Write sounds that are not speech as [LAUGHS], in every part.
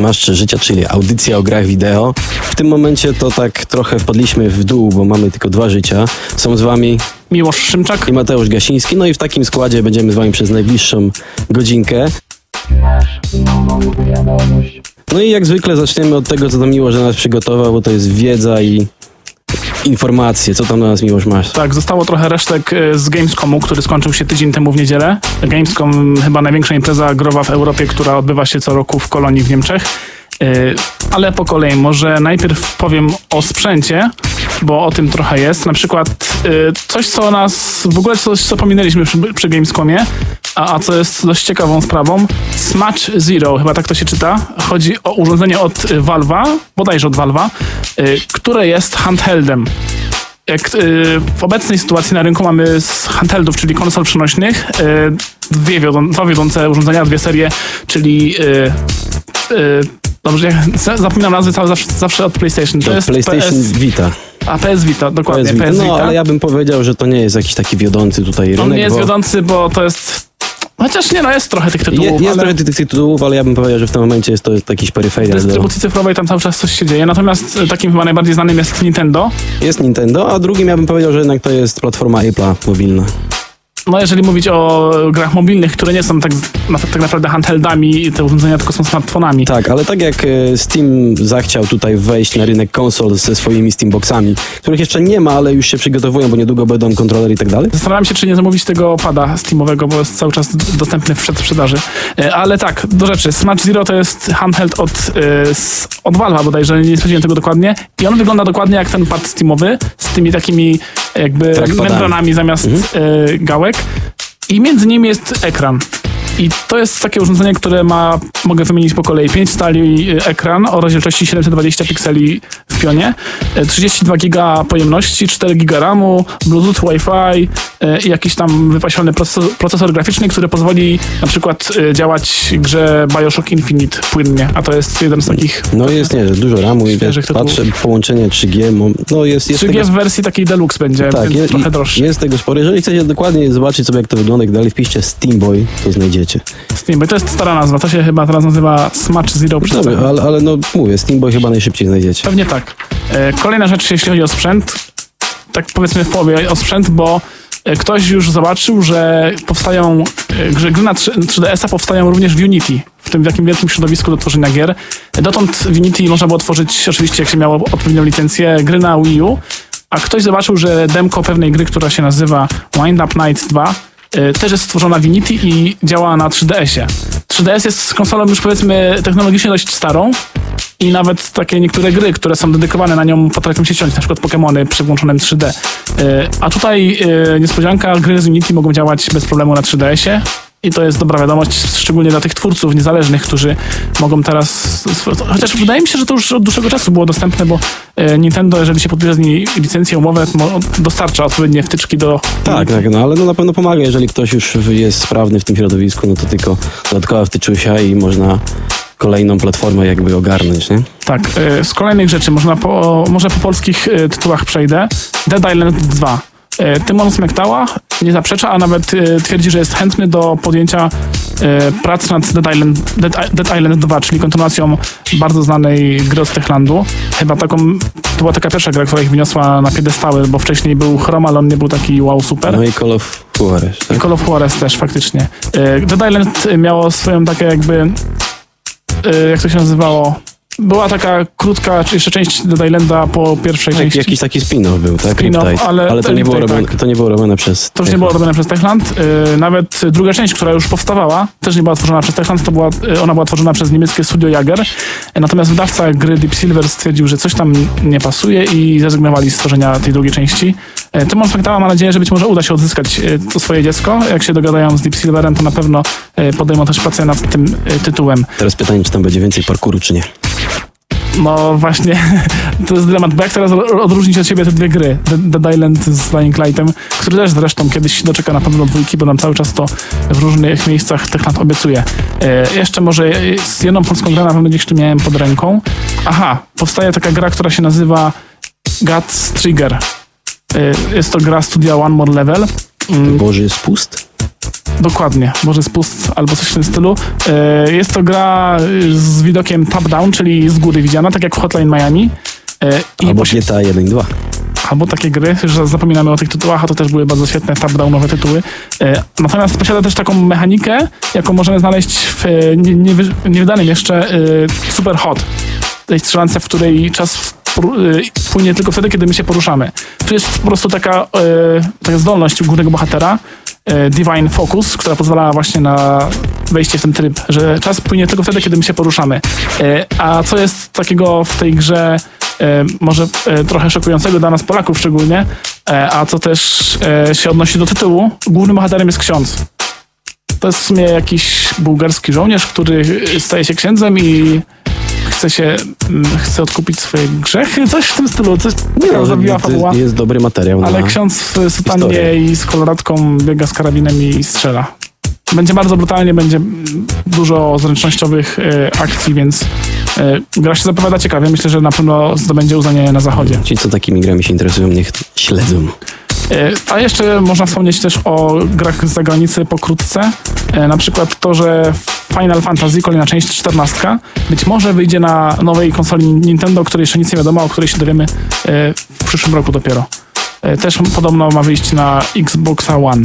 Maszcze Życia, czyli audycja o grach wideo. W tym momencie to tak trochę wpadliśmy w dół, bo mamy tylko dwa życia. Są z wami Miłosz Szymczak. i Mateusz Gasiński. No i w takim składzie będziemy z wami przez najbliższą godzinkę. No i jak zwykle zaczniemy od tego, co tam Miłosz dla nas przygotował, bo to jest wiedza i informacje. Co tam dla nas Miłosz masz? Tak, zostało trochę resztek e, z Gamescomu, który skończył się tydzień temu w niedzielę. Gamescom chyba największa impreza growa w Europie, która odbywa się co roku w Kolonii w Niemczech. E, Ale po kolei, może najpierw powiem o sprzęcie, bo o tym trochę jest. Na przykład e, coś, co nas, w ogóle coś, co pominęliśmy przy, przy Gamescomie, a, a co jest dość ciekawą sprawą. Smash Zero, chyba tak to się czyta. Chodzi o urządzenie od Valve'a, bodajże od Valve'a, e, które jest handheldem jak w obecnej sytuacji na rynku mamy z handheldów, czyli konsol przenośnych, dwie dwa wiodące urządzenia, dwie serie, czyli dobrze, ja za- zapominam nazwy cały zawsze, zawsze od PlayStation. To jest PlayStation PS, Vita. a PS Vita, dokładnie, PS Vita. PS Vita. No, ale ja bym powiedział, że to nie jest jakiś taki wiodący tutaj rynek. On nie jest bo wiodący, bo to jest... Chociaż nie, no jest trochę tych Je, tytułów, jest ale trochę tych tytułów, ale ja bym powiedział, że w tym momencie jest to jakiś w peryferia. Do... dystrybucji cyfrowej tam cały czas coś się dzieje. Natomiast y, takim chyba najbardziej znanym jest Nintendo. Jest Nintendo, a drugim ja bym powiedział, że jednak to jest platforma Apple'a mobilna. No jeżeli mówić o grach mobilnych, które nie są tak, tak naprawdę handheldami, te urządzenia tylko są smartfonami. Tak, ale tak jak e, Steam zachciał tutaj wejść na rynek konsol ze swoimi Steamboxami, których jeszcze nie ma, ale już się przygotowują, bo niedługo będą kontrolery i tak dalej. Zastanawiam się, czy nie zamówić tego pada Steamowego, bo jest cały czas dostępny w przedsprzedaży. E, Ale tak, do rzeczy. Smash Zero to jest handheld od, e, od Valve'a bodajże, nie sprawdziłem tego dokładnie. I on wygląda dokładnie jak ten pad Steamowy, z tymi takimi jakby membranami zamiast e, gałek. I między nimi jest ekran. I to jest takie urządzenie, które ma, mogę wymienić po kolei, 5 stali y, ekran o rozdzielczości 720 pikseli w pionie, y, 32 giga pojemności, 4 giga RAMu, Bluetooth, Wi-Fi y, i jakiś tam wypasiony procesor, procesor graficzny, który pozwoli na przykład y, działać grze Bioshock Infinite płynnie, a to jest jeden z takich No jest, nie, dużo ramu i wiesz, patrzę, połączenie 3G, mo- no jest, jest 3G tego, w wersji takiej deluxe będzie, tak, więc jest, trochę droższy. jest tego sporo. Jeżeli chcecie dokładnie zobaczyć sobie, jak to wygląda i dalej, wpiszcie Steamboy, to znajdziecie. Steam, bo to jest stara nazwa, to się chyba teraz nazywa Smash Zero przy Dobra, ale, ale no mówię, Steamboy chyba najszybciej znajdziecie. Pewnie tak. E, Kolejna rzecz, jeśli chodzi o sprzęt, tak powiedzmy w połowie o sprzęt, bo e, ktoś już zobaczył, że powstają, e, że gry na 3- 3DS-a powstają również w Unity, w tym takim wielkim środowisku do tworzenia gier. Dotąd w Unity można było tworzyć, oczywiście jak się miało odpowiednią licencję, gry na Wii U, a ktoś zobaczył, że demko pewnej gry, która się nazywa Wind Up Night 2, e, też jest stworzona w Unity i działa na 3DS-ie. 3DS jest konsolą już powiedzmy technologicznie dość starą, i nawet takie niektóre gry, które są dedykowane na nią, potrafią się ciąć, na przykład Pokémony przy włączonym 3D. Y, A tutaj y, niespodzianka, gry z Unity mogą działać bez problemu na 3DS-ie. I to jest dobra wiadomość, szczególnie dla tych twórców niezależnych, którzy mogą teraz. Chociaż wydaje mi się, że to już od dłuższego czasu było dostępne, bo y, Nintendo, jeżeli się podbierze z niej licencję, umowę, mo- dostarcza odpowiednie wtyczki do. Tak, tak, no ale no na pewno pomaga, jeżeli ktoś już jest sprawny w tym środowisku, no to tylko dodatkowa wtyczusia i można kolejną platformę jakby ogarnąć, nie? Tak, y, z kolejnych rzeczy, można po, może po polskich y, tytułach przejdę. Dead Island 2. Y, Tymon Smektała nie zaprzecza, a nawet y, twierdzi, że jest chętny do podjęcia y, prac nad Dead Island, Dead, Dead Island 2, czyli kontynuacją bardzo znanej gry od Techlandu. Chyba taką, to była taka pierwsza gra, która ich wyniosła na piedestały, bo wcześniej był Chrome, ale on nie był taki wow super. No i Call of Juarez, tak? Call of Juarez też faktycznie. Dead Island miało swoją takie jakby, jak to się nazywało? Była taka krótka, czy jeszcze część Dead Islanda po pierwszej Jak, części. jakiś taki spin-off był, tak? Spin-off, Riptide. ale- to, nie było robione, tak. to nie było robione przez... To już nie było robione przez Techland. Y, Nawet druga część, która już powstawała, też nie była tworzona przez Techland, to była, y, ona była tworzona przez niemieckie studio Jager. Y, Natomiast wydawca gry Deep Silver stwierdził, że coś tam nie pasuje i zrezygnowali z tworzenia tej drugiej części. Y, Tymon Spektała ma nadzieję, że być może uda się odzyskać to swoje dziecko. Jak się dogadają z Deep Silverem, to na pewno podejmą też pracę nad tym tytułem. Teraz pytanie, czy tam będzie więcej parkouru, czy nie? No właśnie, [LAUGHS] to jest dylemat, bo jak teraz odróżnić od siebie te dwie gry, Dead Island z Dying Lightem, który też zresztą kiedyś doczeka na pewno dwójki, bo nam cały czas to w różnych miejscach Techland obiecuje. E, jeszcze może z jedną polską grę na pewno gdzieś tu miałem pod ręką. Aha, powstaje taka gra, która się nazywa Guts Trigger. E, jest to gra studia One More Level. Mm, Boży spust? Dokładnie, może spust albo coś w tym stylu. E, Jest to gra y, z widokiem top-down, czyli z góry widziana, tak jak w Hotline Miami. E, I Albo posi- GTA 1 i 2. albo takie gry, że zapominamy o tych tytułach, a to też były bardzo świetne top-downowe tytuły. E, Natomiast posiada też taką mechanikę, jaką możemy znaleźć w e, nie- niewy- niewydanym jeszcze e, Super Hot, tej strzelance, w której czas e, płynie tylko wtedy, kiedy my się poruszamy. Tu jest po prostu taka, e, taka zdolność głównego bohatera, e, Divine Focus, która pozwala właśnie na wejście w ten tryb, że czas płynie tylko wtedy, kiedy my się poruszamy. A co jest takiego w tej grze może trochę szokującego dla nas Polaków szczególnie, a co też się odnosi do tytułu, głównym bohaterem jest ksiądz. To jest w sumie jakiś bułgarski żołnierz, który staje się księdzem i chce się, mm, chce odkupić swoje grzechy, coś w tym stylu, coś taka zabiła to fabuła. jest, dobry materiał Ale ksiądz w sutannie i z koloratką biega z karabinem i strzela. Będzie bardzo brutalnie, będzie dużo zręcznościowych e, akcji, więc e, gra się zapowiada ciekawie. Myślę, że na pewno zdobędzie uznanie na zachodzie. Ci, co takimi grami się interesują, niech śledzą. E, A jeszcze można wspomnieć też o grach z zagranicy pokrótce. E, Na przykład to, że Final Fantasy, kolejna część 14, być może wyjdzie na nowej konsoli Nintendo, o której jeszcze nic nie wiadomo, o której się dowiemy e, w przyszłym roku dopiero. Też podobno ma wyjść na Xboxa One.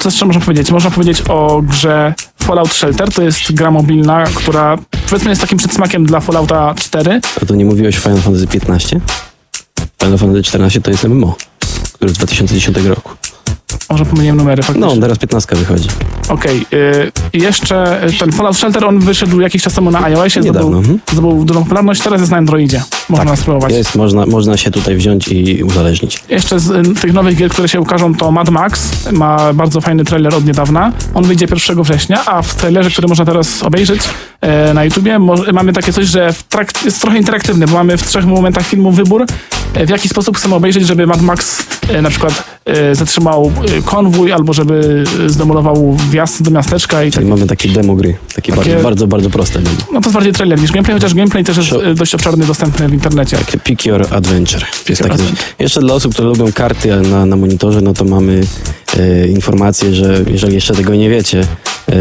Co jeszcze można powiedzieć? Można powiedzieć o grze Fallout Shelter. To jest gra mobilna, która powiedzmy jest takim przedsmakiem dla Fallouta 4. A to nie mówiłeś Final Fantasy 15? Final Fantasy 14 to jest MMO, z 2010 roku. Może pomyliłem numery faktycznie. No, teraz 15 wychodzi. Okej, y, i jeszcze y, ten Fallout Shelter, on wyszedł jakiś czas temu na iOSie, Niedawno. zdobył, mhm. zdobył dużą popularność, teraz jest na Androidzie. Można Tak, spróbować. Jest, można, można się tutaj wziąć i uzależnić. Jeszcze z y, tych nowych gier, które się ukażą, to Mad Max ma bardzo fajny trailer od niedawna. On wyjdzie 1 września, a w trailerze, który można teraz obejrzeć e, na YouTubie, mo- mamy takie coś, że w trak- jest trochę interaktywny, bo mamy w trzech momentach filmu wybór, w jaki sposób chcemy obejrzeć, żeby Mad Max e, na przykład e, zatrzymał e, konwój, albo żeby zdemolował wjazd do miasteczka i tak Czyli mamy takie demo gry. Takie, Takie- Bardzo, bardzo, bardzo proste demo. No to jest bardziej trailer niż gameplay, chociaż gameplay też jest e, dość obszerny, dostępny w internecie. Takie Pick Your Adventure. Jest Your. Adventure. Jeszcze dla osób, które lubią karty na, na monitorze, no to mamy informację, że jeżeli jeszcze tego nie wiecie, e,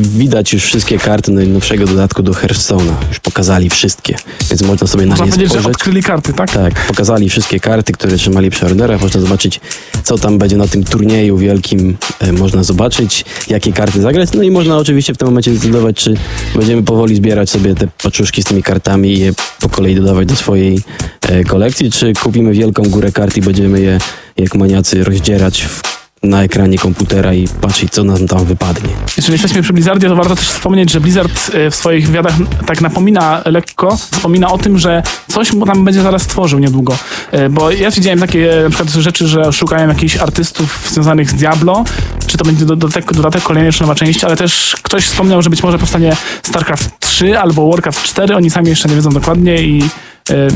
widać już wszystkie karty najnowszego dodatku do Hearthstone'a. Już pokazali wszystkie, więc można sobie na Można nie powiedzieć, że spojrzeć. odkryli karty, tak? Tak, pokazali wszystkie karty, które trzymali przy orderach. Można zobaczyć, co tam będzie na tym turnieju wielkim. E, można zobaczyć, jakie karty zagrać. No i można oczywiście w tym momencie zdecydować, czy będziemy powoli zbierać sobie te paczuszki z tymi kartami i je po kolei dodawać do swojej e, kolekcji, czy kupimy wielką górę kart i będziemy je jak maniacy rozdzierać w, na ekranie komputera i patrzeć, co nam tam wypadnie. Jeżeli jesteśmy przy Blizzardzie, to warto też wspomnieć, że Blizzard e, w swoich wywiadach tak napomina lekko, wspomina o tym, że coś mu tam będzie zaraz tworzył niedługo. E, Bo ja widziałem takie e, na przykład rzeczy, że szukają jakichś artystów związanych z Diablo, czy to będzie dodatek, dodatek kolejnej jeszcze nowa część, ale też ktoś wspomniał, że być może powstanie StarCraft 3 albo Warcraft 4, oni sami jeszcze nie wiedzą dokładnie i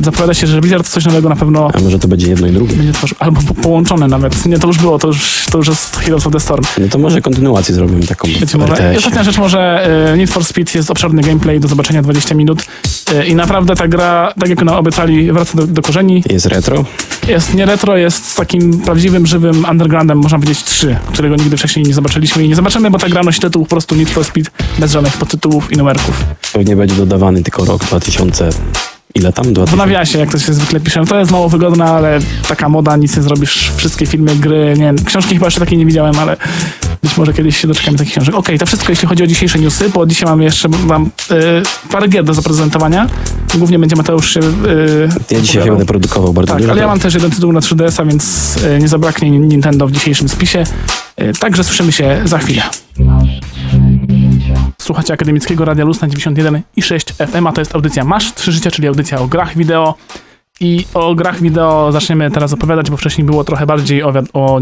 zapowiada się, że Blizzard coś nowego na pewno A może to będzie jedno i drugie? będzie tworzył, albo po- połączone nawet. Nie, to już było, to już, to już jest Heroes of the Storm. No to może kontynuację zrobimy taką Być może. I ostatnia rzecz może e, Need for Speed jest obszerny gameplay do zobaczenia 20 minut e, i naprawdę ta gra, tak jak nam obiecali, wraca do, do korzeni. Jest retro? Jest nie retro, jest takim prawdziwym, żywym undergroundem, można powiedzieć 3, którego nigdy wcześniej nie zobaczyliśmy i nie zobaczymy, bo ta gra nosi tytuł po prostu Need for Speed bez żadnych podtytułów i numerków. Pewnie będzie dodawany tylko rok 2000. Ile tam? W 2000? nawiasie, jak to się zwykle pisze. To jest mało wygodne, ale taka moda, nic nie zrobisz. Wszystkie filmy, gry, nie wiem, książki chyba jeszcze takiej nie widziałem, ale być może kiedyś się doczekamy takich książek. Okej, to wszystko jeśli chodzi o dzisiejsze newsy, bo dzisiaj mamy jeszcze mam, e, parę gier do zaprezentowania. Głównie będzie Mateusz się e, Ja dzisiaj się będę produkował bardzo Tak, dużo. ale ja mam też jeden tytuł na 3DS-a, więc e, nie zabraknie Nintendo w dzisiejszym spisie. E, Także słyszymy się za chwilę. Słuchacie Akademickiego Radia Luz na 91 i 6 FM, a to jest audycja Masz Trzy Życia, czyli audycja o grach wideo. I o grach wideo zaczniemy teraz opowiadać, bo wcześniej było trochę bardziej o, o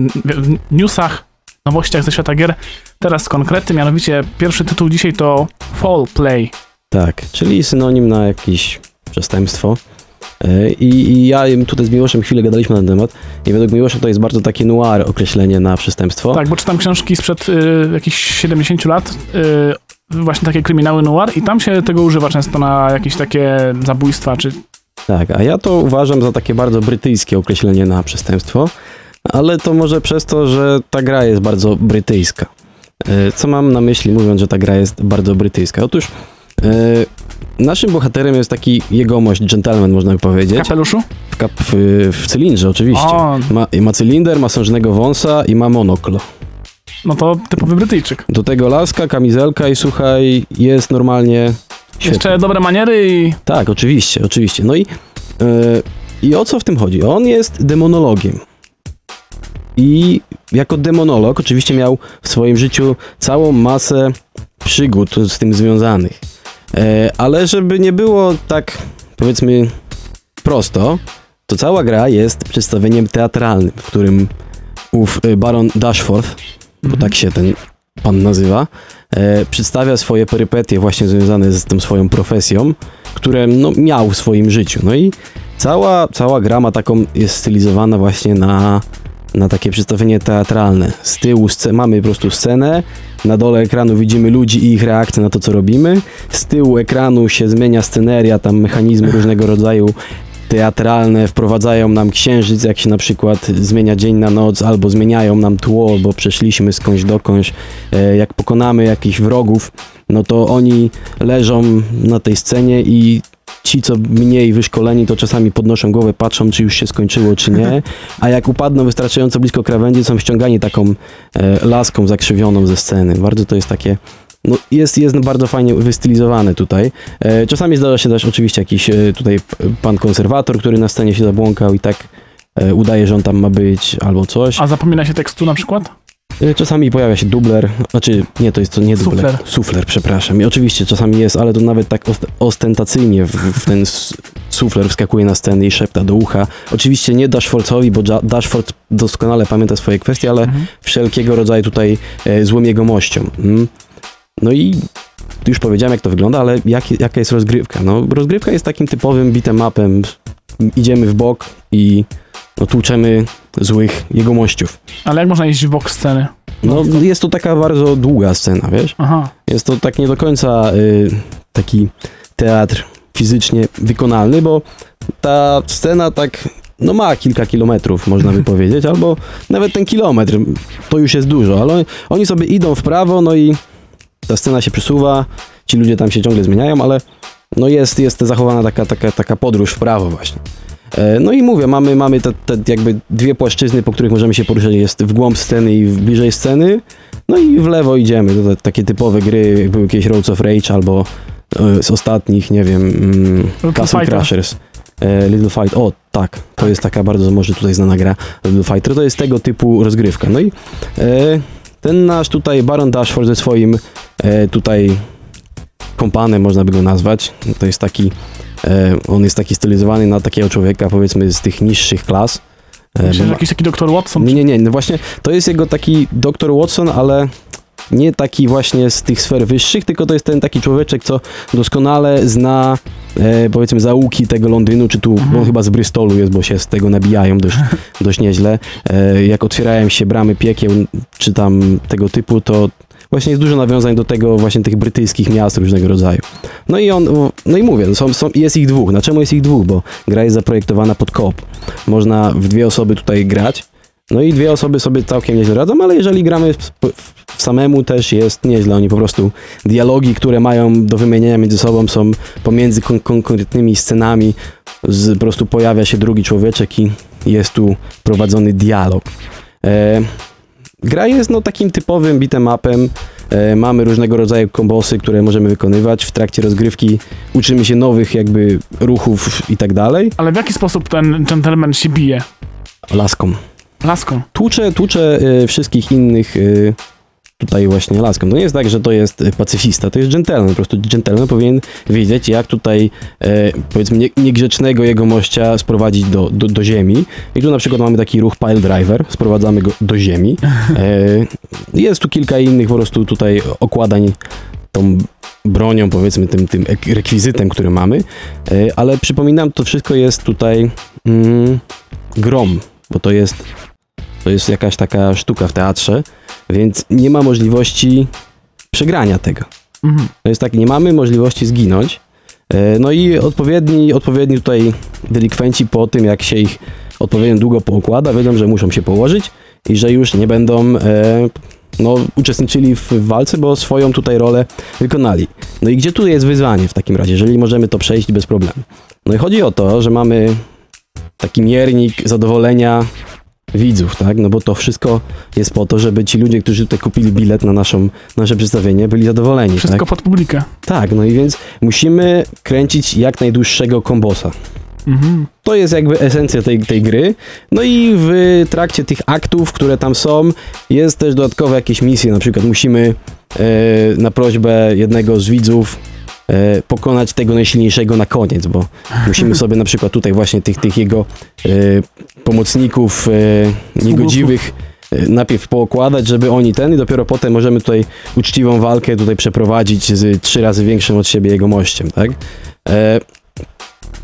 newsach, nowościach ze świata gier. Teraz konkrety, mianowicie pierwszy tytuł dzisiaj to Fall Play. Tak, czyli synonim na jakieś przestępstwo. E, I, I ja tutaj z Miłoszem chwilę gadaliśmy na ten temat i według Miłosza to jest bardzo takie noir określenie na przestępstwo. Tak, bo czytam książki sprzed y, jakichś 70 lat, y, właśnie takie kryminały noir i tam się tego używa często na jakieś takie zabójstwa, czy Tak, a ja to uważam za takie bardzo brytyjskie określenie na przestępstwo, ale to może przez to, że ta gra jest bardzo brytyjska. E, Co mam na myśli, mówiąc, że ta gra jest bardzo brytyjska? Otóż e, naszym bohaterem jest taki jegomość, gentleman, można by W powiedzieć. kapeluszu? W, kap, w, w cylindrze, oczywiście. O, Ma, ma cylinder, ma sążnego wąsa i ma monokl. No to typowy Brytyjczyk. Do tego laska, kamizelka i słuchaj, jest normalnie świetnie. Jeszcze dobre maniery i... Tak, oczywiście, oczywiście. No i, e, i o co w tym chodzi? On jest demonologiem. I jako demonolog oczywiście miał w swoim życiu całą masę przygód z tym związanych. E, ale żeby nie było tak, powiedzmy, prosto, to cała gra jest przedstawieniem teatralnym, w którym ów e, baron Dashforth, bo tak się ten pan nazywa, e, przedstawia swoje perypetie właśnie związane z tą swoją profesją, które no, miał w swoim życiu. No i cała, cała gra ma taką, jest stylizowana właśnie na, na takie przedstawienie teatralne. Z tyłu mamy po prostu scenę, na dole ekranu widzimy ludzi i ich reakcje na to, co robimy. Z tyłu ekranu się zmienia sceneria, tam mechanizmy różnego rodzaju teatralne wprowadzają nam księżyc, jak się na przykład zmienia dzień na noc, albo zmieniają nam tło, bo przeszliśmy skądś dokądś. E, Jak pokonamy jakichś wrogów, no to oni leżą na tej scenie i ci, co mniej wyszkoleni, to czasami podnoszą głowę, patrzą, czy już się skończyło, czy nie. A jak upadną wystarczająco blisko krawędzi, są ściągani taką e, laską zakrzywioną ze sceny. Bardzo to jest takie no jest, jest bardzo fajnie wystylizowane tutaj. E, czasami zdarza się też oczywiście jakiś e, tutaj pan konserwator, który na scenie się zabłąkał i tak e, udaje, że on tam ma być albo coś. A zapomina się tekstu na przykład? Czasami pojawia się dubler, znaczy nie, to jest to nie dubler. Sufler. Sufler, przepraszam. I oczywiście czasami jest, ale to nawet tak ost- ostentacyjnie w, w ten sufler wskakuje na scenę i szepta do ucha. Oczywiście nie Dashfordowi, bo Dashford doskonale pamięta swoje kwestie, ale Mhm. wszelkiego rodzaju tutaj e, złym jegomościom. Mm. No i już powiedziałem, jak to wygląda, ale jak, jaka jest rozgrywka? No, rozgrywka jest takim typowym beat'em upem. Idziemy w bok i no, tłuczemy złych jegomościów. Ale jak można iść w bok sceny? No, jest to taka bardzo długa scena, wiesz? Aha. Jest to tak nie do końca y, taki teatr fizycznie wykonalny, bo ta scena tak no ma kilka kilometrów, można by [LAUGHS] powiedzieć, albo nawet ten kilometr, to już jest dużo, ale oni sobie idą w prawo, no i ta scena się przesuwa, ci ludzie tam się ciągle zmieniają, ale no jest, jest zachowana taka, taka, taka podróż w prawo właśnie. E, No i mówię, mamy, mamy te, te jakby dwie płaszczyzny, po których możemy się poruszać, jest w głąb sceny i w bliżej sceny, no i w lewo idziemy, to, te- takie typowe gry, jak były jakieś Roads of Rage albo e, z ostatnich, nie wiem, mm, Castle. Crashers. E, Little Fight, o tak, to jest taka bardzo może tutaj znana gra Little Fighter, to jest tego typu rozgrywka. No i e, ten nasz tutaj Baron Dashford ze swoim e, tutaj kompanem, można by go nazwać, to jest taki, e, on jest taki stylizowany na takiego człowieka powiedzmy z tych niższych klas. E, Myślę, że ma- jakiś taki doktor Watson. nie, nie, nie, no właśnie to jest jego taki Dr. Watson, ale nie taki właśnie z tych sfer wyższych, tylko to jest ten taki człowieczek, co doskonale zna e, powiedzmy zaułki tego Londynu, czy tu, Mhm. bo on chyba z Bristolu jest, bo się z tego nabijają dość, [LAUGHS] dość nieźle. E, jak otwierają się bramy piekieł, czy tam tego typu, to właśnie jest dużo nawiązań do tego właśnie tych brytyjskich miast różnego rodzaju. No i on, no i mówię, są, są, jest ich dwóch. Na czemu jest ich dwóch? Bo gra jest zaprojektowana pod koop. Można w dwie osoby tutaj grać, no i dwie osoby sobie całkiem nieźle radzą, ale jeżeli gramy samemu też jest nieźle. Oni po prostu dialogi, które mają do wymienienia między sobą są pomiędzy kon konkretnymi scenami. Z, po prostu pojawia się drugi człowieczek i jest tu prowadzony dialog. E, gra jest no takim typowym beat'em upem. E, mamy różnego rodzaju kombosy, które możemy wykonywać. W trakcie rozgrywki uczymy się nowych jakby ruchów i tak dalej. Ale w jaki sposób ten gentleman się bije? Laską. Laską. tłucze, tłucze y, wszystkich innych y, tutaj właśnie laską. To nie jest tak, że to jest y, pacyfista, to jest gentleman. Po prostu gentleman powinien wiedzieć, jak tutaj powiedzmy nie, niegrzecznego jegomościa sprowadzić do, do, do ziemi. I tu na przykład mamy taki ruch pile driver, sprowadzamy go do ziemi. Jest tu kilka innych po prostu tutaj okładań tą bronią, powiedzmy tym, tym ek- rekwizytem, który mamy. Ale przypominam, to wszystko jest tutaj mm, grom, bo to jest to jest jakaś taka sztuka w teatrze, więc nie ma możliwości przegrania tego. Mhm. To jest tak, nie mamy możliwości zginąć. E, No i odpowiedni, odpowiedni tutaj delikwenci po tym, jak się ich odpowiednio długo poukłada, wiedzą, że muszą się położyć i że już nie będą e, no, uczestniczyli w, w walce, bo swoją tutaj rolę wykonali. No i gdzie tu jest wyzwanie w takim razie, jeżeli możemy to przejść bez problemu? No i chodzi o to, że mamy taki miernik zadowolenia widzów, tak? No bo to wszystko jest po to, żeby ci ludzie, którzy tutaj kupili bilet na naszą, nasze przedstawienie, byli zadowoleni, Wszystko tak? pod publikę. Tak, no i więc musimy kręcić jak najdłuższego kombosa. Mhm. To jest jakby esencja tej, tej gry. No i w trakcie tych aktów, które tam są, jest też dodatkowe jakieś misje. Na przykład musimy e, na prośbę jednego z widzów pokonać tego najsilniejszego na koniec, bo musimy sobie na przykład tutaj właśnie tych, tych jego e, pomocników e, niegodziwych e, najpierw pookładać, żeby oni ten i dopiero potem możemy tutaj uczciwą walkę tutaj przeprowadzić z trzy razy większym od siebie jego mościem, tak? E,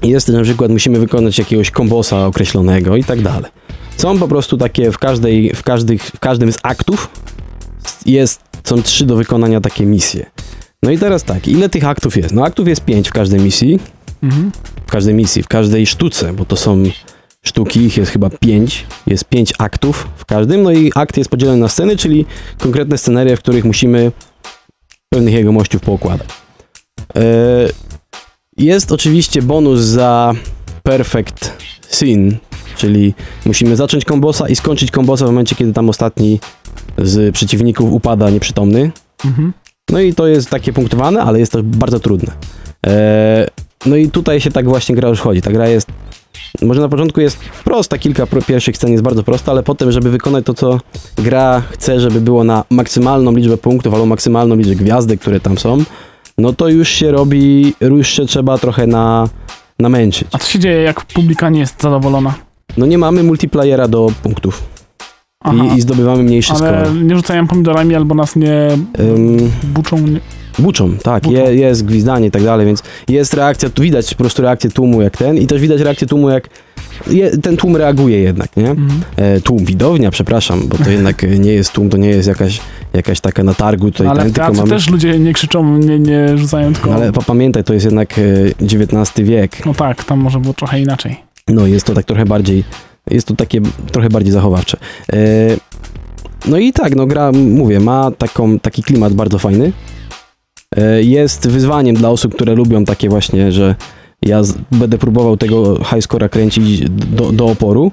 jest na przykład musimy wykonać jakiegoś kombosa określonego i tak dalej. Są po prostu takie w każdej, w, każdych, w każdym z aktów jest, są trzy do wykonania takie misje. No i teraz tak, ile tych aktów jest? No aktów jest pięć w każdej misji, Mhm. w każdej misji, w każdej sztuce, bo to są sztuki, ich jest chyba pięć, jest pięć aktów w każdym, no i akt jest podzielony na sceny, czyli konkretne scenerie, w których musimy pewnych jegomościów poukładać. E, Jest oczywiście bonus za perfect scene, czyli musimy zacząć kombosa i skończyć kombosa w momencie, kiedy tam ostatni z przeciwników upada nieprzytomny. Mhm. No i to jest takie punktowane, ale jest to bardzo trudne. Eee, no i tutaj się tak właśnie gra już chodzi. Ta gra jest, może na początku jest prosta, kilka pierwszych scen jest bardzo prosta, ale potem, żeby wykonać to, co gra chce, żeby było na maksymalną liczbę punktów albo maksymalną liczbę gwiazdek, które tam są, no to już się robi, już się trzeba trochę na, namęczyć. A co się dzieje, jak publika nie jest zadowolona? No nie mamy multiplayera do punktów. I, i zdobywamy mniejszy Ale skor. nie rzucają pomidorami albo nas nie Ym, buczą. Nie... Buczą, tak, Buczą. Je, jest gwizdanie i tak dalej, więc jest reakcja, tu widać po prostu reakcję tłumu jak ten i też widać reakcję tłumu jak je, ten tłum reaguje jednak, nie? Mhm. E, tłum, widownia, przepraszam, bo to jednak e, nie jest tłum, to nie jest jakaś, jakaś taka na targu tutaj Ale ten, w teatrze mamy... też ludzie nie krzyczą, nie, nie rzucają, tylko... Ale pamiętaj, to jest jednak e, XIX wiek, No tak, tam może było trochę inaczej. no jest to tak trochę bardziej, jest to takie trochę bardziej zachowawcze. E, no i tak, no gra, mówię, ma taką, taki klimat bardzo fajny. E, Jest wyzwaniem dla osób, które lubią takie właśnie, że ja będę próbował tego high scora kręcić do, do oporu.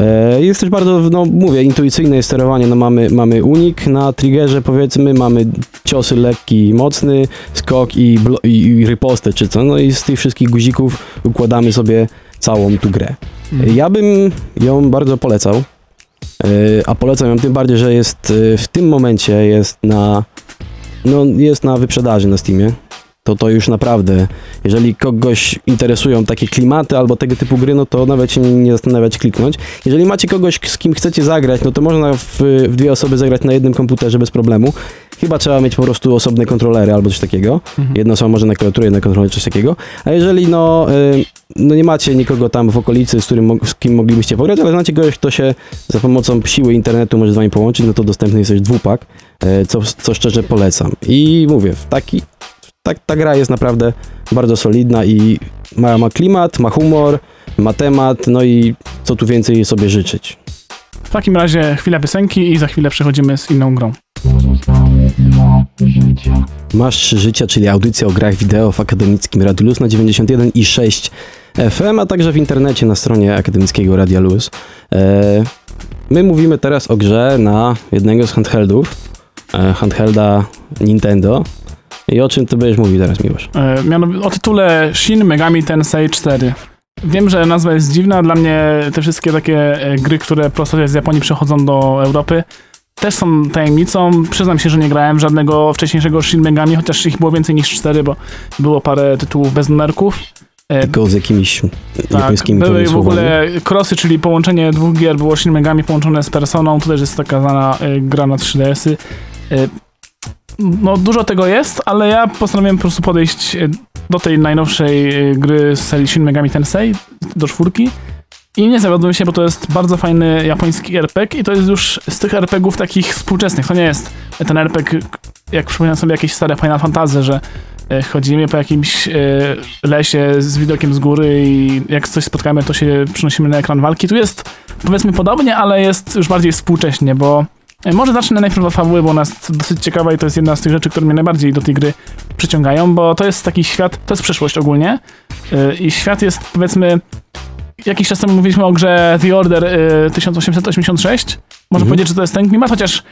E, Jest też bardzo, no mówię, intuicyjne sterowanie. No mamy, mamy unik na triggerze, powiedzmy, mamy ciosy lekki i mocny, skok i, i, i ripostę czy co. No i z tych wszystkich guzików układamy sobie całą tu grę. Mhm. Ja bym ją bardzo polecał. E, A polecam ją tym bardziej, że jest e, w tym momencie jest na no jest na wyprzedaży na Steamie. To to już naprawdę, jeżeli kogoś interesują takie klimaty albo tego typu gry, no to nawet się nie zastanawiać kliknąć. Jeżeli macie kogoś, z kim chcecie zagrać, no to można w, w dwie osoby zagrać na jednym komputerze bez problemu. Chyba trzeba mieć po prostu osobne kontrolery albo coś takiego. Mhm. Jedna osoba może na klawiaturę, jedna kontroler, coś takiego. A jeżeli no, y, no nie macie nikogo tam w okolicy, z, którym, z kim moglibyście pograć, ale znacie kogoś, kto się za pomocą siły internetu może z wami połączyć, no to dostępny jest też dwupak, y, co, co szczerze polecam. I mówię, w taki, tak, ta gra jest naprawdę bardzo solidna i ma, ma klimat, ma humor, ma temat, no i co tu więcej sobie życzyć. W takim razie chwila piosenki i za chwilę przechodzimy z inną grą. Masz trzy życia, czyli audycja o grach wideo w akademickim Radiu Luz na 91 i 6 FM, a także w internecie na stronie akademickiego Radia Luz. E, my mówimy teraz o grze na jednego z handheldów, e, handhelda Nintendo. I o czym ty będziesz mówił teraz, Miłosz? E, mianowicie o tytule Shin Megami Tensei 4. Wiem, że nazwa jest dziwna, dla mnie te wszystkie takie e, gry, które prosto z Japonii przechodzą do Europy, też są tajemnicą. Przyznam się, że nie grałem żadnego wcześniejszego Shin Megami, chociaż ich było więcej niż 4, bo było parę tytułów bez numerków. E, Tylko z jakimiś tak, japońskimi były w ogóle crossy, czyli połączenie dwóch gier, było Shin Megami połączone z Personą, to też jest taka znana e, gra na 3DS-y. No dużo tego jest, ale ja postanowiłem po prostu podejść e, do tej najnowszej e, gry z serii Shin Megami Tensei, do czwórki i nie zawiodłem się, bo to jest bardzo fajny japoński RPG i to jest już z tych RPGów takich współczesnych, to nie jest ten RPG, jak przypominam sobie jakieś stare Final Fantasy, że e, chodzimy po jakimś lesie z widokiem z góry i jak coś spotkamy, to się przynosimy na ekran walki. Tu jest powiedzmy podobnie, ale jest już bardziej współcześnie, bo Może zacznę najpierw od fabuły, bo ona jest dosyć ciekawa i to jest jedna z tych rzeczy, które mnie najbardziej do tej gry przyciągają, bo to jest taki świat, to jest przyszłość ogólnie E, i świat jest powiedzmy, jakiś czas temu mówiliśmy o grze The Order e, 1886, można Mhm. powiedzieć, że to jest ten klimat, chociaż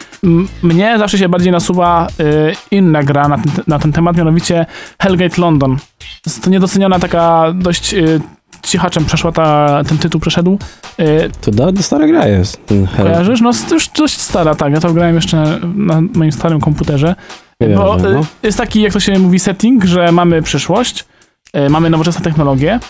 mnie zawsze się bardziej nasuwa e, inna gra na ten, na ten temat, mianowicie Hellgate London. Jest to niedoceniona taka dość e, cichaczem przeszła ta, ten tytuł przeszedł. E, To da, to stara gra jest. Kojarzysz? No już dość stara, tak. Ja to grałem jeszcze na moim starym komputerze. Kojarzę, Bo no. jest taki, jak to się mówi, setting, że mamy przyszłość, mamy nowoczesne technologie,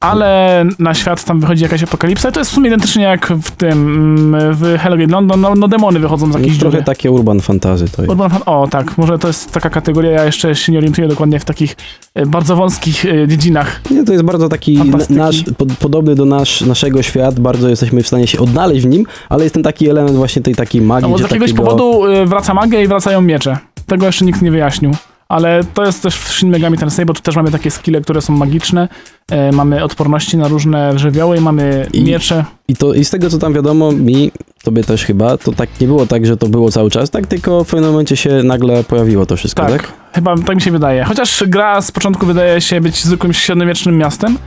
ale na świat tam wychodzi jakaś apokalipsa to jest w sumie identycznie jak w tym, mm, w Hellgate London, no, no demony wychodzą z No, jakiejś trochę dziury. takie urban fantazy to jest. Urban Fan, o tak, może to jest taka kategoria, ja jeszcze się nie orientuję dokładnie w takich y, bardzo wąskich y, dziedzinach. Nie, to jest bardzo taki nasz, pod, podobny do nasz, naszego świat, bardzo jesteśmy w stanie się odnaleźć w nim, ale jest ten taki element właśnie tej takiej magii. No bo z jakiegoś takiego... powodu y, wraca magia i wracają miecze. Tego jeszcze nikt nie wyjaśnił. Ale to jest też w Shin Megami Tensei, bo tu też mamy takie skille, które są magiczne. E, mamy odporności na różne żywioły, mamy I- miecze. I, to, I z tego, co tam wiadomo, mi, tobie też chyba, to tak nie było tak, że to było cały czas, tak tylko w pewnym momencie się nagle pojawiło to wszystko, tak? Tak, chyba tak mi się wydaje. Chociaż gra z początku wydaje się być zwykłym średniowiecznym miastem.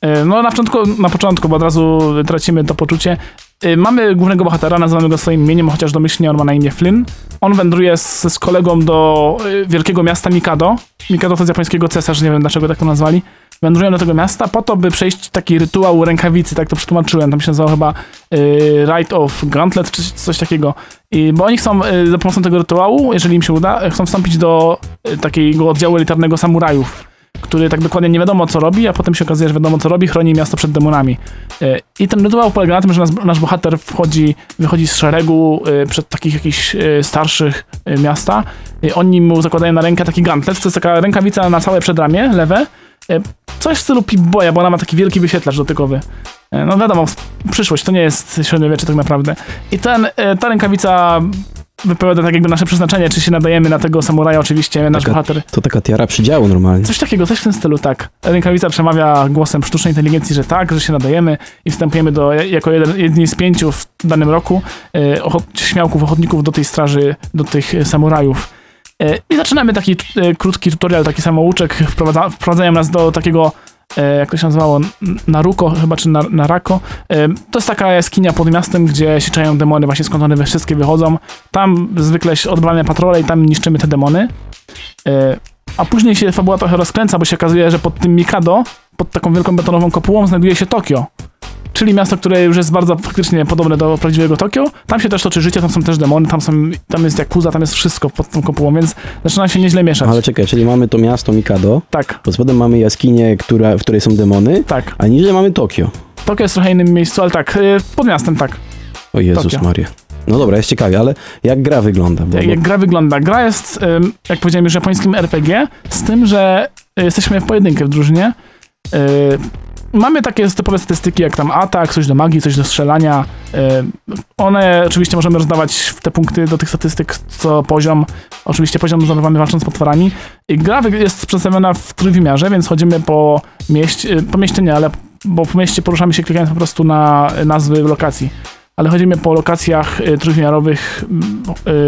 E, No na początku, na początku, bo od razu tracimy to poczucie. E, Mamy głównego bohatera, nazywamy go swoim imieniem, chociaż domyślnie on ma na imię Flynn. On wędruje z, z kolegą do e, wielkiego miasta Mikado. Mikado to jest japońskiego cesarz, nie wiem dlaczego tak to nazwali. Wędrują do tego miasta po to, by przejść taki rytuał rękawicy, tak to przetłumaczyłem. Tam się nazywał chyba e, Rite of Gauntlet, czy coś takiego. I, bo oni chcą e, za pomocą tego rytuału, jeżeli im się uda, chcą wstąpić do e, takiego oddziału elitarnego samurajów, który tak dokładnie nie wiadomo co robi, a potem się okazuje, że wiadomo co robi, chroni miasto przed demonami. E, I ten rytuał polega na tym, że nas, nasz bohater wchodzi, wychodzi z szeregu e, przed takich jakichś e, starszych miasta. Oni mu zakładają na rękę taki gauntlet, to jest taka rękawica na całe przedramię, lewe. Coś w stylu Pip-Boya, bo ona ma taki wielki wyświetlacz dotykowy. No wiadomo, przyszłość to nie jest średniowiecze tak naprawdę. I ten, ta rękawica wypowiada tak jakby nasze przeznaczenie, czy się nadajemy na tego samuraja oczywiście, nasz Taka- bohater. To taka tiara przydziału normalnie. Coś takiego, coś w tym stylu, tak. Rękawica przemawia głosem sztucznej inteligencji, że tak, że się nadajemy i wstępujemy do, jako jeden, jedni z pięciu w danym roku e, śmiałków, ochotników do tej straży, do tych e, samurajów. E, I zaczynamy taki e, krótki tutorial, taki samouczek, wprowadza, wprowadzają nas do takiego, jak to się nazywało, Naruko chyba, czy Nar- Narako. E, to jest taka jaskinia pod miastem, gdzie się czają demony, właśnie skąd one wszystkie wychodzą. Tam zwykle odbrane patrole i tam niszczymy te demony. E, a później się fabuła trochę rozkręca, bo się okazuje, że pod tym Mikado, pod taką wielką betonową kopułą znajduje się Tokio. Czyli miasto, które już jest bardzo faktycznie podobne do prawdziwego Tokio. Tam się też toczy życie, tam są też demony, tam, są, tam jest Yakuza, tam jest wszystko pod tą kopułą, więc zaczyna się nieźle mieszać. Ale czekaj, czyli mamy to miasto Mikado, Tak, pod spodem mamy jaskinię, która, w której są demony, tak. a niżej mamy Tokio. Tokio jest trochę innym miejscu, ale tak, y, pod miastem, tak. O Jezus Tokio. Maria. No dobra, jest ciekawie, ale jak gra wygląda? Bo, Jak, jak gra wygląda? Gra jest, jak powiedziałem już, japońskim RPG, z tym, że y, jesteśmy w pojedynkę w drużynie. Mamy takie typowe statystyki, jak tam atak, coś do magii, coś do strzelania. Y, One oczywiście możemy rozdawać w te punkty do tych statystyk co poziom. Oczywiście poziom zdobywamy walcząc z potworami. I gra jest przedstawiona w trójwymiarze, więc chodzimy po mieście, po mieście nie, ale bo po mieście poruszamy się klikając po prostu na nazwy lokacji. Ale chodzimy po lokacjach y, trójwymiarowych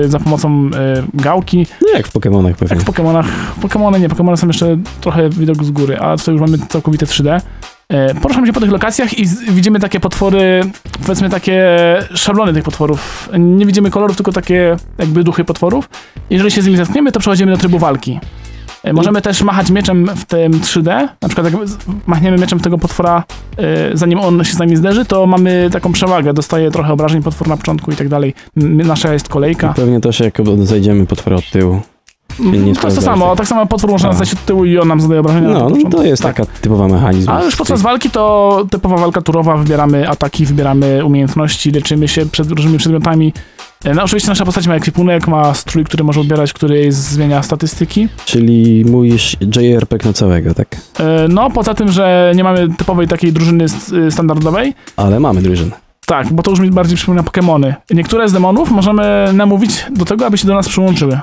za pomocą gałki. no jak w Pokemonach pewnie. Jak w Pokémonach. Pokémony nie, Pokémony są jeszcze trochę widok z góry, a tutaj już mamy całkowite 3D. E, Poruszamy się po tych lokacjach i widzimy takie potwory, powiedzmy takie szablony tych potworów. Nie widzimy kolorów, tylko takie jakby duchy potworów. Jeżeli się z nimi zetkniemy, to przechodzimy do trybu walki. E, Możemy też machać mieczem w tym 3D. Na przykład jak machniemy mieczem w tego potwora, e, zanim on się z nami zderzy, to mamy taką przewagę. Dostaje trochę obrażeń potwór na początku i tak dalej. Nasza jest kolejka. Pewnie też jak zajdziemy potwora od tyłu. Mm, to jest to samo, tak samo potwór można A. nas od tyłu i on nam zadaje obrażenia. No, no to jest Tak. taka typowa mechanizm. A już podczas walki to typowa walka turowa, wybieramy ataki, wybieramy umiejętności, leczymy się przed różnymi przedmiotami. E, No oczywiście nasza postać ma ekwipunek, ma strój, który może ubierać, który zmienia statystyki. Czyli mówisz JRPG na całego, tak? E, No poza tym, że nie mamy typowej takiej drużyny y, standardowej, Ale mamy drużynę. tak, bo to już mi bardziej przypomina Pokémony. Niektóre z demonów możemy namówić do tego, aby się do nas przyłączyły.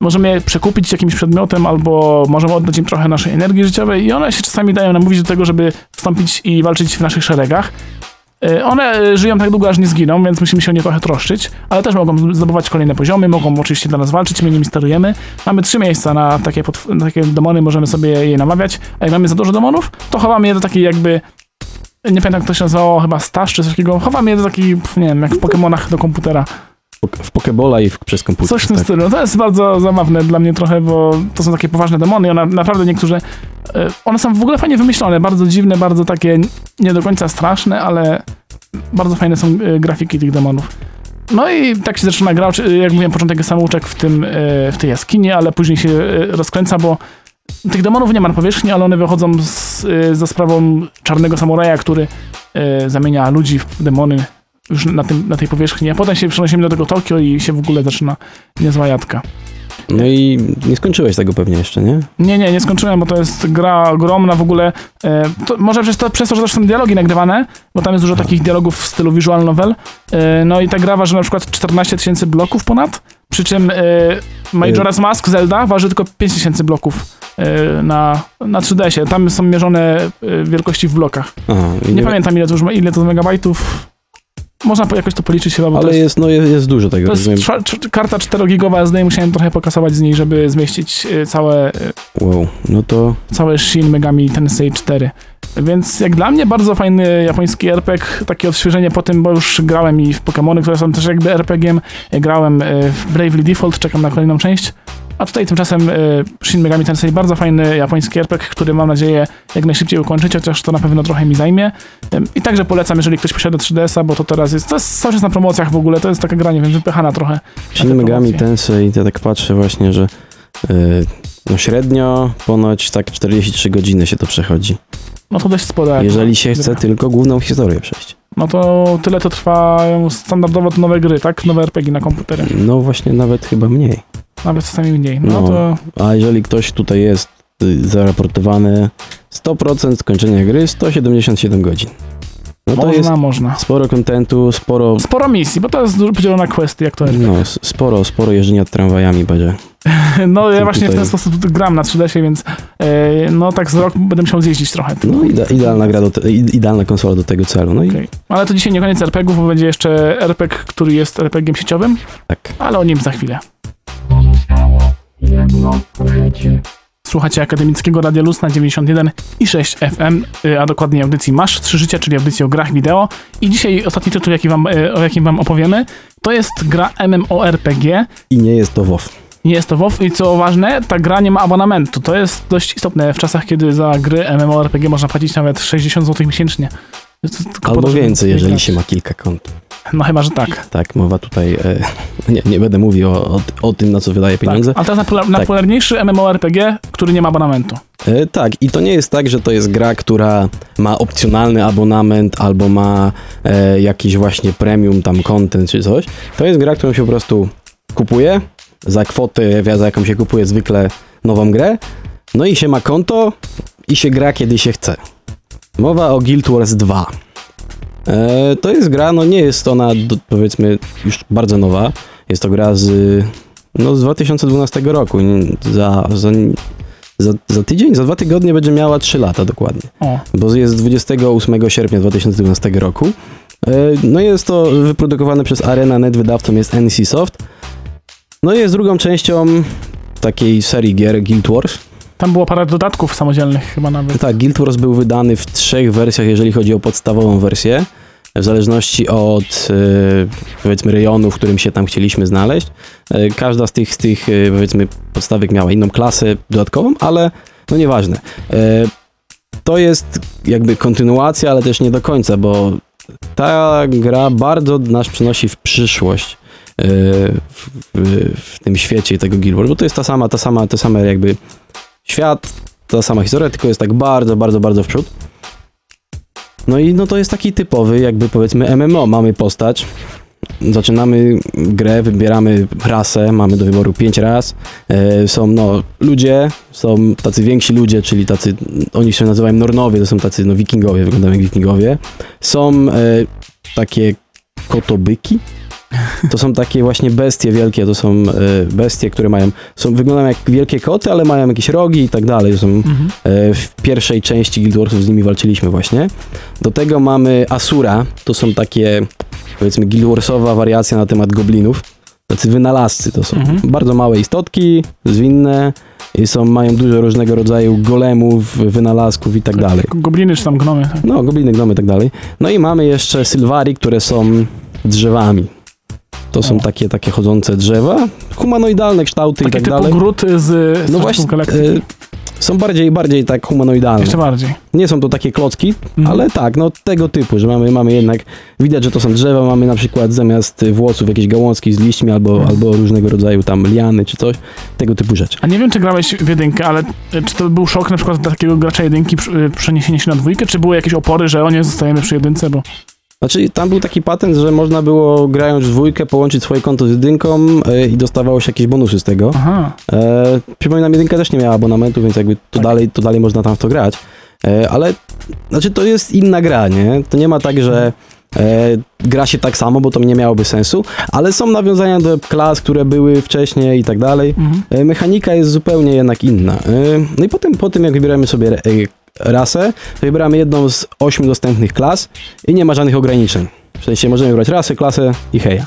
Możemy je przekupić jakimś przedmiotem, albo możemy oddać im trochę naszej energii życiowej i one się czasami dają namówić do tego, żeby wstąpić i walczyć w naszych szeregach. Y, One y, żyją tak długo, aż nie zginą, więc musimy się o nie trochę troszczyć, ale też mogą zdobywać kolejne poziomy, mogą oczywiście dla nas walczyć, my nimi sterujemy. Mamy trzy miejsca na takie, na takie demony, możemy sobie je namawiać, a jak mamy za dużo demonów, to chowamy je do takiej jakby nie pamiętam jak to się nazywało, chyba staż czy coś takiego. Chowamy je do takiej, pf, nie wiem, jak w Pokemonach do komputera. W Pokebola i w, przez komputer. Coś w tym tak. stylu. To jest bardzo zabawne dla mnie trochę, bo to są takie poważne demony i one, naprawdę niektórzy... e, One są w ogóle fajnie wymyślone, bardzo dziwne, bardzo takie nie do końca straszne, ale bardzo fajne są e, grafiki tych demonów. No i tak się zaczyna gra, jak mówiłem, początek jest samouczek w, tym, e, w tej jaskini, ale później się rozkręca, bo tych demonów nie ma na powierzchni, ale one wychodzą z, za sprawą czarnego samuraja, który zamienia ludzi w demony już na, tym, na tej powierzchni, a potem się przenosimy do tego Tokio i się w ogóle zaczyna niezła jadka. No i nie skończyłeś tego pewnie jeszcze, nie? Nie, nie, nie skończyłem, bo to jest gra ogromna w ogóle. E, to, może przez to, przez to, że też są dialogi nagrywane, bo tam jest dużo takich dialogów w stylu visual novel. E, no i ta gra waży na przykład 14 tysięcy bloków ponad, przy czym e, Majora's Mask Zelda waży tylko 5 tysięcy bloków e, na, na 3DS-ie. Tam są mierzone e, wielkości w blokach. Aha, i Nie, pamiętam ile to już ma, ile to megabajtów. Można jakoś to policzyć chyba, bo Ale jest, jest, no, jest, jest dużo tego, to jest czwa- karta 4-gigowa SD musiałem trochę pokasować z niej, żeby zmieścić e, całe, e, Wow, no to całe Shin Megami Tensei 4. Więc jak dla mnie bardzo fajny japoński RPG, takie odświeżenie po tym, bo już grałem i w Pokémony, które są też jakby RPG-iem, grałem e, w Bravely Default, czekam na kolejną część. A tutaj tymczasem e, Shin Megami Tensei bardzo fajny japoński RPG, który mam nadzieję jak najszybciej ukończyć, chociaż to na pewno trochę mi zajmie. Em, I także polecam, jeżeli ktoś posiada 3DS-a, bo to teraz jest, to jest cały czas na promocjach w ogóle, to jest taka gra, nie wiem, wypychana trochę. Shin Megami. Tensei, to tak patrzę właśnie, że y, no średnio ponoć tak 43 godziny się to przechodzi. No to dość sporo. Jeżeli się chce tylko główną historię przejść. No to tyle to trwają standardowo to nowe gry, tak? Nowe RPG na komputerze. No właśnie nawet chyba mniej. Nawet czasami mniej. No, No. to A jeżeli ktoś tutaj jest y, zaraportowany 100% skończenia gry, 177 godzin. No to można, jest można. sporo kontentu, sporo, Sporo misji, bo to jest dużo podzielone na questy, jak to RPG. no, sporo, sporo jeżdżenia tramwajami będzie. [LAUGHS] No ja właśnie w tutaj- ten sposób gram na 3DS-ie, więc e, no tak z rok będę musiał zjeździć trochę. No ide, idealna gra, do te, i- idealna konsola do tego celu. No i Okej. Ale to dzisiaj nie koniec RPG-ów, bo będzie jeszcze RPG, który jest RPG-iem sieciowym, tak. ale o nim za chwilę. Słuchacie Akademickiego Radia Luz na 91 i 6 FM, y, a dokładnie audycji Masz Trzy Życia, czyli audycji o grach wideo. I dzisiaj ostatni tytuł, jaki wam, y, o jakim wam opowiemy, to jest gra MMORPG. I nie jest to WoW. Nie jest to WoW i co ważne, ta gra nie ma abonamentu. To jest dość istotne w czasach, kiedy za gry MMORPG można płacić nawet 60 zł miesięcznie. Albo więcej, jeżeli grać. się ma kilka kont. No chyba, że tak. Tak, mowa tutaj, e, [LAUGHS] nie, nie będę mówił o, o, o tym, na co wydaje pieniądze. Tak. Ale teraz najpopular- najpopularniejszy MMORPG, który nie ma abonamentu. E, tak, i to nie jest tak, że to jest gra, która ma opcjonalny abonament albo ma e, jakiś właśnie premium tam content czy coś. To jest gra, którą się po prostu kupuje za kwotę, za jaką się kupuje zwykle nową grę. No i się ma konto i się gra, kiedy się chce. Mowa o Guild Wars 2. E, to jest gra, no nie jest ona do, powiedzmy już bardzo nowa. Jest to gra z, no, z 2012 roku. Za, za, za, za tydzień, za dwa tygodnie będzie miała 3 lata dokładnie, O, bo jest 28 sierpnia 2012 roku. E, No jest to wyprodukowane przez Arena.net, wydawcą jest NCSoft. No i jest drugą częścią takiej serii gier Guild Wars. Tam było parę dodatków samodzielnych chyba nawet. Tak, Guild Wars był wydany w trzech wersjach, jeżeli chodzi o podstawową wersję. W zależności od e, powiedzmy rejonu, w którym się tam chcieliśmy znaleźć. E, każda z tych, z tych e, powiedzmy podstawek miała inną klasę dodatkową, ale no nieważne. To jest jakby kontynuacja, ale też nie do końca, bo ta gra bardzo nas przenosi w przyszłość w, w, w tym świecie tego Guild Wars, bo to jest ta sama, ta sama, te same jakby świat, ta sama historia, tylko jest tak bardzo, bardzo, bardzo w przód. No i no to jest taki typowy, jakby powiedzmy MMO. Mamy postać, zaczynamy grę, wybieramy rasę, mamy do wyboru pięć ras. E, są no ludzie, są tacy więksi ludzie, czyli tacy, oni się nazywają Nornowie, to są tacy no wikingowie, wyglądają jak wikingowie. Są e, takie kotobyki, To są takie właśnie bestie wielkie, to są e, bestie, które mają, są, wyglądają jak wielkie koty, ale mają jakieś rogi i tak dalej. Są, Mhm. e, w pierwszej części Guild Warsów z nimi walczyliśmy właśnie. Do tego mamy Asura, to są takie, powiedzmy, Guild Warsowa wariacja na temat goblinów. Tacy wynalazcy to są. Mhm. Bardzo małe istotki, zwinne i są, mają dużo różnego rodzaju golemów, wynalazków i tak dalej. Gobliny czy tam gnomy. Tak. No, gobliny, gnomy i tak dalej. No i mamy jeszcze sylwari, które są drzewami. To są takie, takie chodzące drzewa, humanoidalne kształty i Takie tak typu dalej. grut z No właśnie, e, są bardziej, bardziej tak humanoidalne. Jeszcze bardziej. Nie są to takie klocki, Mhm. ale tak, no tego typu, że mamy, mamy jednak, widać, że to są drzewa, mamy na przykład zamiast włosów jakieś gałązki z liśćmi albo, Mhm. albo różnego rodzaju tam liany czy coś, tego typu rzeczy. A nie wiem, czy grałeś w jedynkę, ale e, czy to był szok na przykład dla takiego gracza jedynki przeniesienie się na dwójkę, czy były jakieś opory, że o nie, zostajemy przy jedynce, bo... Znaczy, tam był taki patent, że można było grając w dwójkę połączyć swoje konto z jedynką e, i dostawało się jakieś bonusy z tego. Aha. E, przypominam, jedynka też nie miała abonamentu, więc jakby to, Tak. dalej, to dalej można tam w to grać. E, ale znaczy to jest inna gra, nie? To nie ma tak, że e, gra się tak samo, bo to nie miałoby sensu, ale są nawiązania do klas, które były wcześniej i tak dalej. Mhm. E, mechanika jest zupełnie jednak inna. E, no i potem po tym, jak wybieramy sobie rasę, wybieramy jedną z ośmiu dostępnych klas i nie ma żadnych ograniczeń. W sensie możemy wybrać rasę, klasę i heja.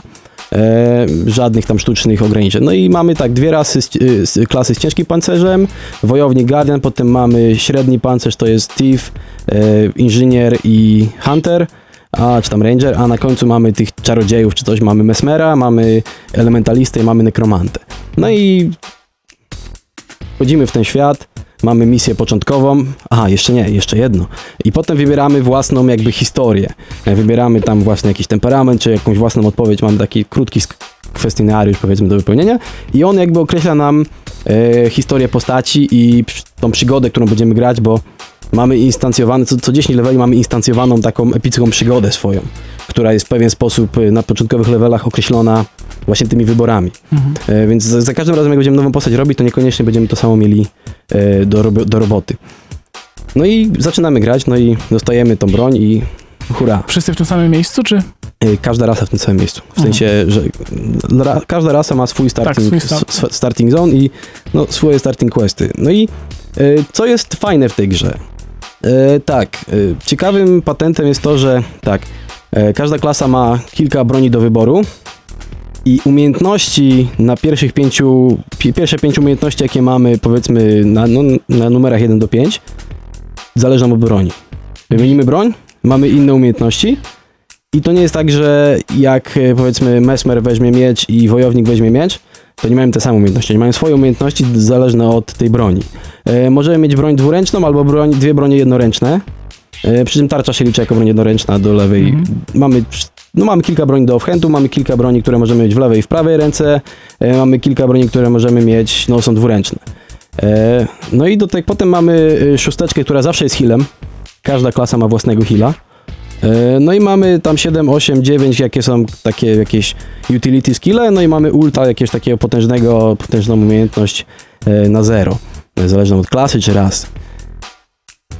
E, żadnych tam sztucznych ograniczeń. No i mamy tak, dwie rasy, z, y, z, klasy z ciężkim pancerzem, wojownik Guardian, potem mamy średni pancerz, to jest Thief, e, inżynier i Hunter, a, czy tam Ranger, a na końcu mamy tych czarodziejów czy coś, mamy Mesmera, mamy Elementalistę i mamy Nekromantę. No i wchodzimy w ten świat, mamy misję początkową, aha, jeszcze nie, jeszcze jedno. I potem wybieramy własną jakby historię. E, Wybieramy tam własny jakiś temperament, czy jakąś własną odpowiedź, mamy taki krótki kwestionariusz powiedzmy do wypełnienia i on jakby określa nam e, historię postaci i tą przygodę, którą będziemy grać, bo mamy instancjowane, co, co 10 leveli mamy instancjowaną taką epicką przygodę swoją, która jest w pewien sposób e, na początkowych levelach określona właśnie tymi wyborami. Mhm. E, Więc za, za każdym razem, jak będziemy nową postać robić, to niekoniecznie będziemy to samo mieli e, do, do roboty. No i zaczynamy grać, no i dostajemy tą broń i hurra. Wszyscy w tym samym miejscu, czy? E, Każda rasa w tym samym miejscu. W Mhm. sensie, że ra, każda rasa ma swój starting, swój start. starting zone i no, swoje starting questy. No i e, co jest fajne w tej grze? E, tak, e, ciekawym patentem jest to, że tak, e, każda klasa ma kilka broni do wyboru i umiejętności na pierwszych pięciu, pi, pierwsze pięć umiejętności, jakie mamy powiedzmy na, no, na numerach 1 do 5, zależą od broni. Wymienimy broń, mamy inne umiejętności i to nie jest tak, że jak e, powiedzmy Mesmer weźmie miecz i wojownik weźmie miecz, to nie mają te same umiejętności. Oni mają swoje umiejętności zależne od tej broni. E, możemy mieć broń dwuręczną albo broń, dwie bronie jednoręczne. E, przy czym tarcza się liczy jako broń jednoręczna do lewej. Mhm. Mamy, no mamy kilka broni do offhandu, mamy kilka broni, które możemy mieć w lewej i w prawej ręce. E, mamy kilka broni, które możemy mieć, no są dwuręczne. E, no i do tej, potem mamy e, szósteczkę, która zawsze jest healem. Każda klasa ma własnego heala. E, No i mamy tam 7, 8, 9, jakie są takie jakieś utility skille, no i mamy ulta, jakiegoś takiego potężnego, potężną umiejętność e, na zero, e, zależną od klasy czy ras.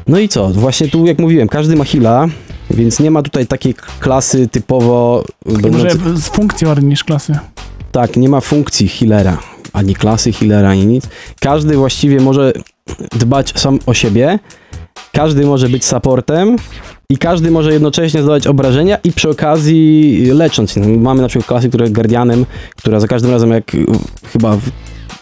No i co? Właśnie tu, jak mówiłem, każdy ma heala, więc nie ma tutaj takiej klasy typowo... Może z bardziej niż klasy. tak, nie ma funkcji healera, ani klasy healera, ani nic. Każdy właściwie może dbać sam o siebie, każdy może być supportem i każdy może jednocześnie zadawać obrażenia i przy okazji lecząc. Mamy na przykład klasy, która jest guardianem, która za każdym razem jak y, chyba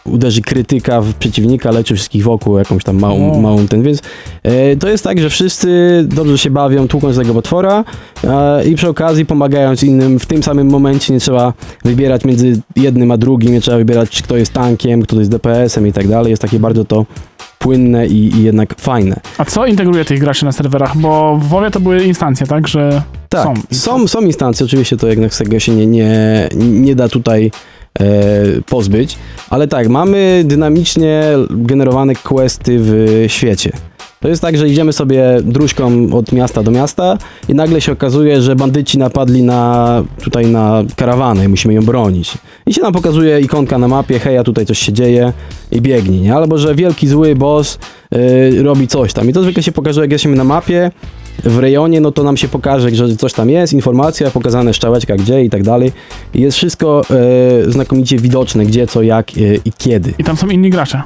uderzy krytyka w przeciwnika, leczy wszystkich wokół jakąś tam małą, O. małą ten, więc e, to jest tak, że wszyscy dobrze się bawią tłukąc tego potwora e, i przy okazji pomagając innym w tym samym momencie nie trzeba wybierać między jednym a drugim, nie trzeba wybierać czy kto jest tankiem, kto jest DPS-em i tak dalej, jest takie bardzo to płynne i, i jednak fajne. A co integruje tych graczy na serwerach? Bo w WoWie to były instancje, tak? Że Tak, są. są, są, instancje, oczywiście to jednak z tego się nie, nie, nie da tutaj e, pozbyć, ale tak, mamy dynamicznie generowane questy w świecie. To jest tak, że idziemy sobie dróżką od miasta do miasta i nagle się okazuje, że bandyci napadli na, tutaj na karawanę i musimy ją bronić. I się nam pokazuje ikonka na mapie, hej, a tutaj coś się dzieje i biegnij, nie? Albo, że wielki zły boss y, robi coś tam. I to zwykle się pokazuje, jak jesteśmy na mapie w rejonie, no to nam się pokaże, że coś tam jest, informacja, pokazane szczałeczka gdzie i tak dalej. I Jest wszystko e, znakomicie widoczne, gdzie, co, jak e, i kiedy. I tam są inni gracze.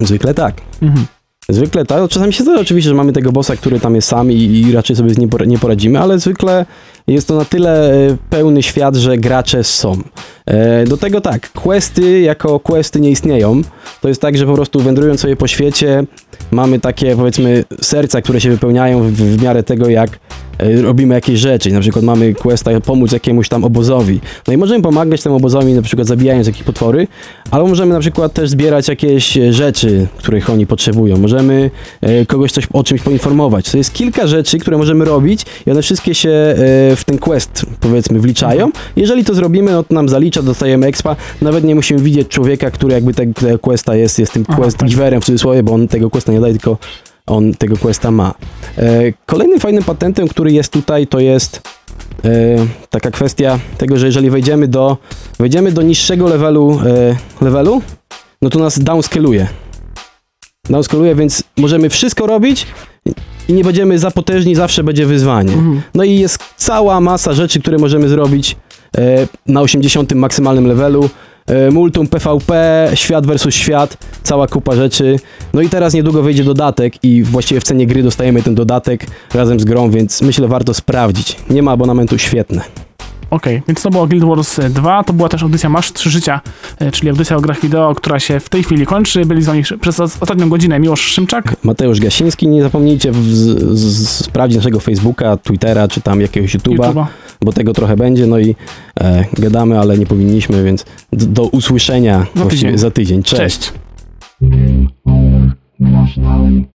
Zwykle tak. Mhm. Zwykle tak. No, czasami się zdarza oczywiście, że mamy tego bossa, który tam jest sam i, i raczej sobie z nim nie poradzimy, ale zwykle jest to na tyle e, pełny świat, że gracze są. E, do tego tak, questy jako questy nie istnieją. To jest tak, że po prostu wędrując sobie po świecie mamy takie powiedzmy serca, które się wypełniają w, w miarę tego, jak e, robimy jakieś rzeczy. Na przykład mamy questa pomóc jakiemuś tam obozowi. No i możemy pomagać temu obozowi na przykład zabijając jakieś potwory, ale możemy na przykład też zbierać jakieś rzeczy, których oni potrzebują. Możemy kogoś coś o czymś poinformować. To jest kilka rzeczy, które możemy robić i one wszystkie się w ten quest powiedzmy wliczają. Jeżeli to zrobimy, no to nam zalicza, dostajemy expa. Nawet nie musimy widzieć człowieka, który jakby te- tego questa jest, jest tym quest tak. giverem w cudzysłowie, bo on tego questa nie daje, tylko on tego questa ma. E, Kolejnym fajnym patentem, który jest tutaj, to jest e, taka kwestia tego, że jeżeli wejdziemy do, wejdziemy do niższego levelu, e, levelu, no to nas downscaluje. Downscaluje, więc możemy wszystko robić i nie będziemy za potężni, zawsze będzie wyzwanie. Mhm. No i jest cała masa rzeczy, które możemy zrobić e, na 80 maksymalnym levelu. E, multum, PvP, świat versus świat, cała kupa rzeczy. No i teraz niedługo wyjdzie dodatek i właściwie w cenie gry dostajemy ten dodatek razem z grą, więc myślę warto sprawdzić. Nie ma abonamentu, świetne. Okej, więc to było Guild Wars 2, to była też audycja Masz 3 Życia, e, czyli audycja o grach wideo, która się w tej chwili kończy. Byli z wami przez os- ostatnią godzinę Miłosz Szymczak. Mateusz Gasiński, nie zapomnijcie sprawdzić naszego Facebooka, Twittera czy tam jakiegoś YouTube'a, YouTube'a. bo tego trochę będzie, no i e, gadamy, ale nie powinniśmy, więc do, do usłyszenia Za tydzień. za tydzień. Cześć. Cześć.